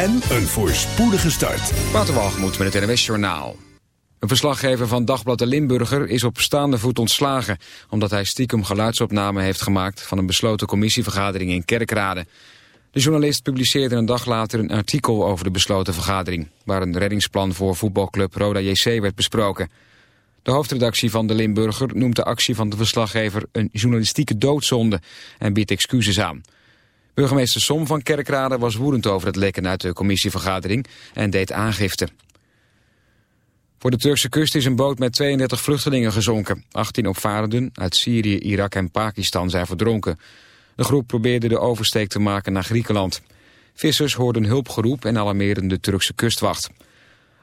en een voorspoedige start. Waterwalgemoed met het NWS Journaal. Een verslaggever van Dagblad de Limburger is op staande voet ontslagen... omdat hij stiekem geluidsopname heeft gemaakt... van een besloten commissievergadering in Kerkrade. De journalist publiceerde een dag later een artikel over de besloten vergadering... waar een reddingsplan voor voetbalclub Roda JC werd besproken. De hoofdredactie van de Limburger noemt de actie van de verslaggever... een journalistieke doodzonde en biedt excuses aan... Burgemeester Som van Kerkrade was woedend over het lekken uit de commissievergadering en deed aangifte. Voor de Turkse kust is een boot met 32 vluchtelingen gezonken. 18 opvarenden uit Syrië, Irak en Pakistan zijn verdronken. De groep probeerde de oversteek te maken naar Griekenland. Vissers hoorden hulpgeroep en alarmeerden de Turkse kustwacht.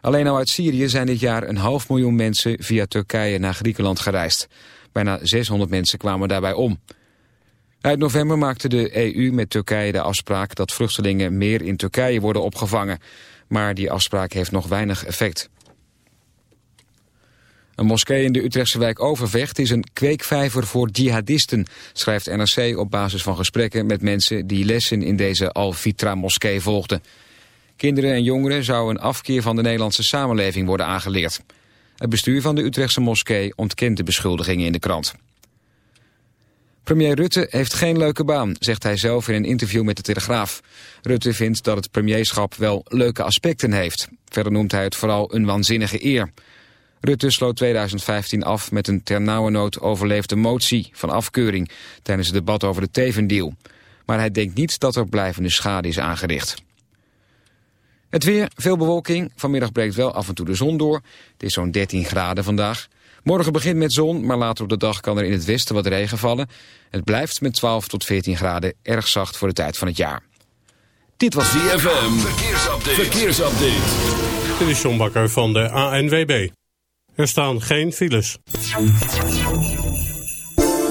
Alleen al uit Syrië zijn dit jaar een half miljoen mensen via Turkije naar Griekenland gereisd. Bijna 600 mensen kwamen daarbij om. Uit november maakte de EU met Turkije de afspraak dat vluchtelingen meer in Turkije worden opgevangen. Maar die afspraak heeft nog weinig effect. Een moskee in de Utrechtse wijk Overvecht is een kweekvijver voor jihadisten, schrijft NRC op basis van gesprekken met mensen die lessen in deze Al-Fitra-moskee volgden. Kinderen en jongeren zouden een afkeer van de Nederlandse samenleving worden aangeleerd. Het bestuur van de Utrechtse moskee ontkent de beschuldigingen in de krant. Premier Rutte heeft geen leuke baan, zegt hij zelf in een interview met de Telegraaf. Rutte vindt dat het premierschap wel leuke aspecten heeft. Verder noemt hij het vooral een waanzinnige eer. Rutte sloot 2015 af met een ternauwernood overleefde motie van afkeuring tijdens het debat over de Tevendeal. Maar hij denkt niet dat er blijvende schade is aangericht. Het weer, veel bewolking. Vanmiddag breekt wel af en toe de zon door. Het is zo'n 13 graden vandaag. Morgen begint met zon, maar later op de dag kan er in het westen wat regen vallen. Het blijft met 12 tot 14 graden erg zacht voor de tijd van het jaar. Dit was DFM. Verkeersupdate. Verkeersupdate. Dit is John Bakker van de ANWB. Er staan geen files.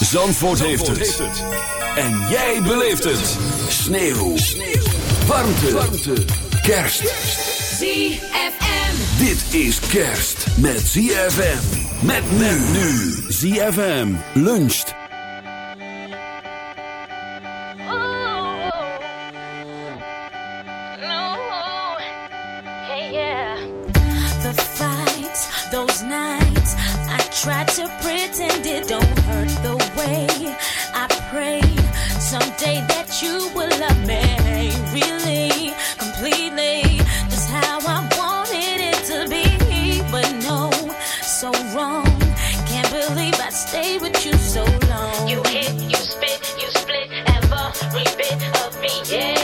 Zandvoort, heeft, het. En jij beleeft het. Sneeuw. Sneeuw. Warmte. Warmte. Kerst. ZFM. Dit is kerst met ZFM. Met men nu. ZFM luncht. I tried to pretend it don't you will love me really completely. Just how I wanted it to be but no so wrong. Can't believe I stayed with you so long. You hit, you spit, you split every bit of me, yeah.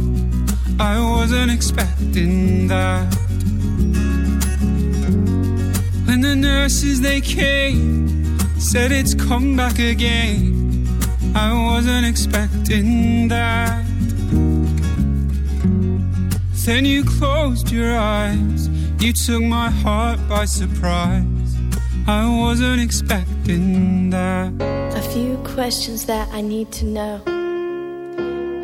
I wasn't expecting that. When the nurses they came, said it's come back again. I wasn't expecting that. Then you closed your eyes, you took my heart by surprise. I wasn't expecting that. A few questions that I need to know.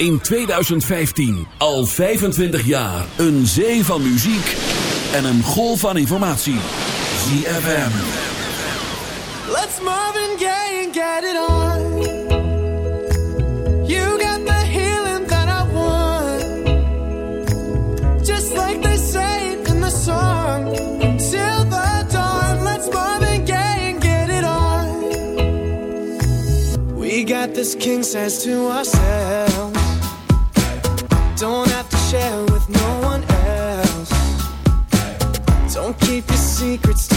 in 2015. Al 25 jaar. Een zee van muziek en een golf van informatie. ZFM. Let's Marvin Gaye and get it on. You got the healing that I want. Just like they say in the song. Until the dawn. Let's Marvin gay and get it on. We got this king says to ourselves. share with no one else. Don't keep your secrets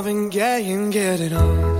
I've been gay and getting on.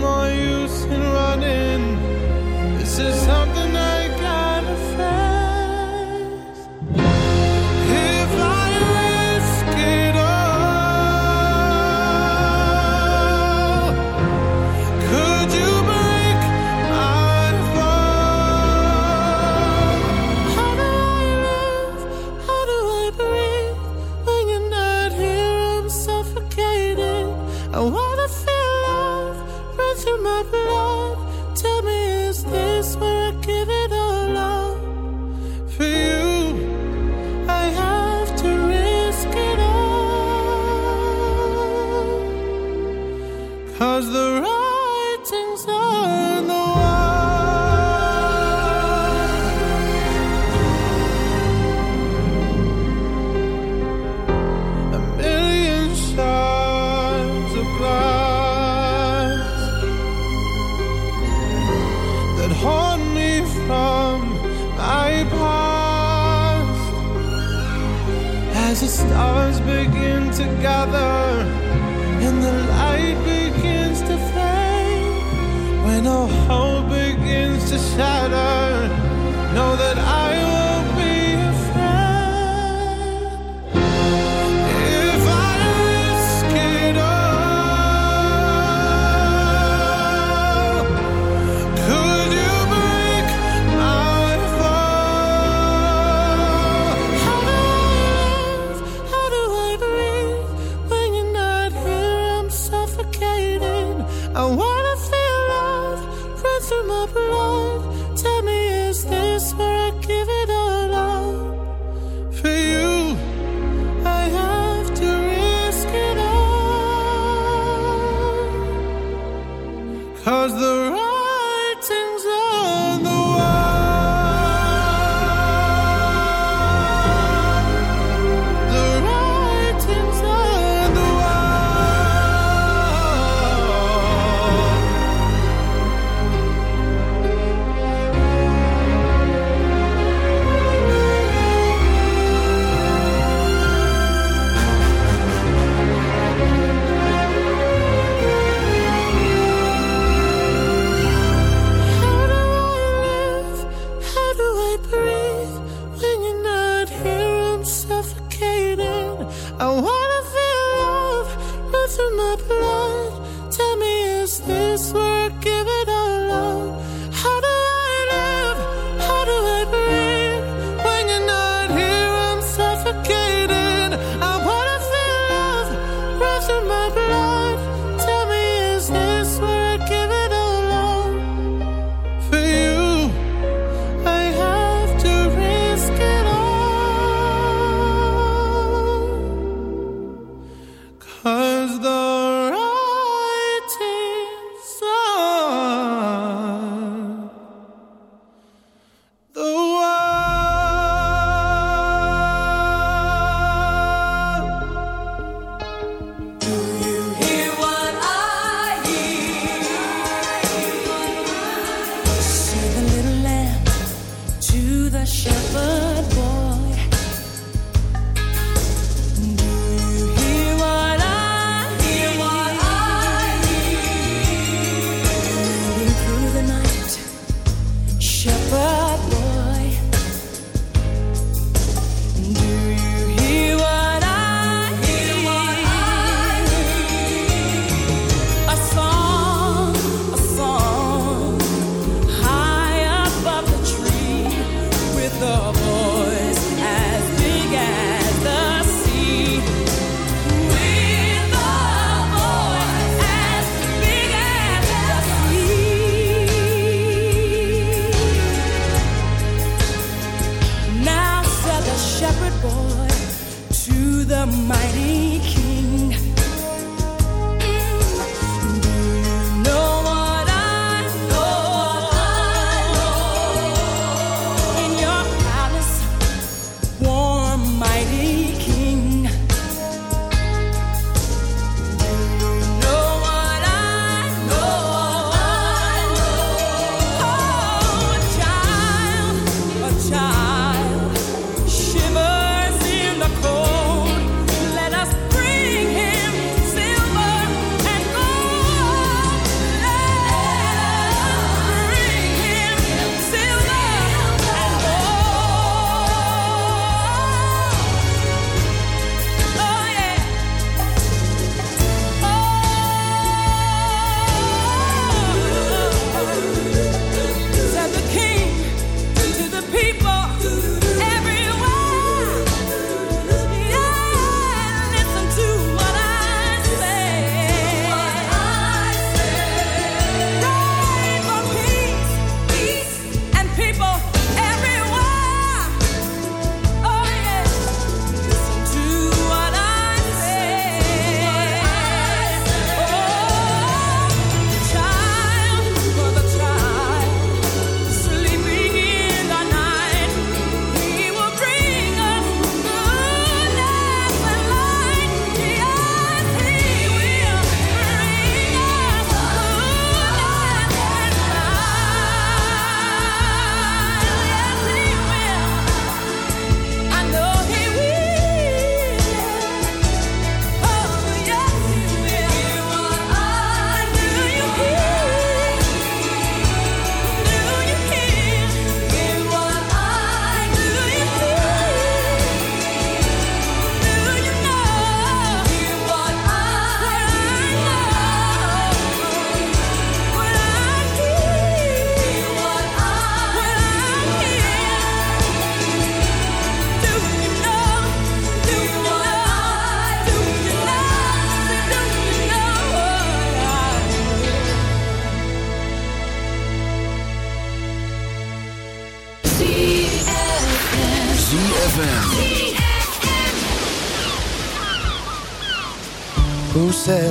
my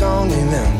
song in them.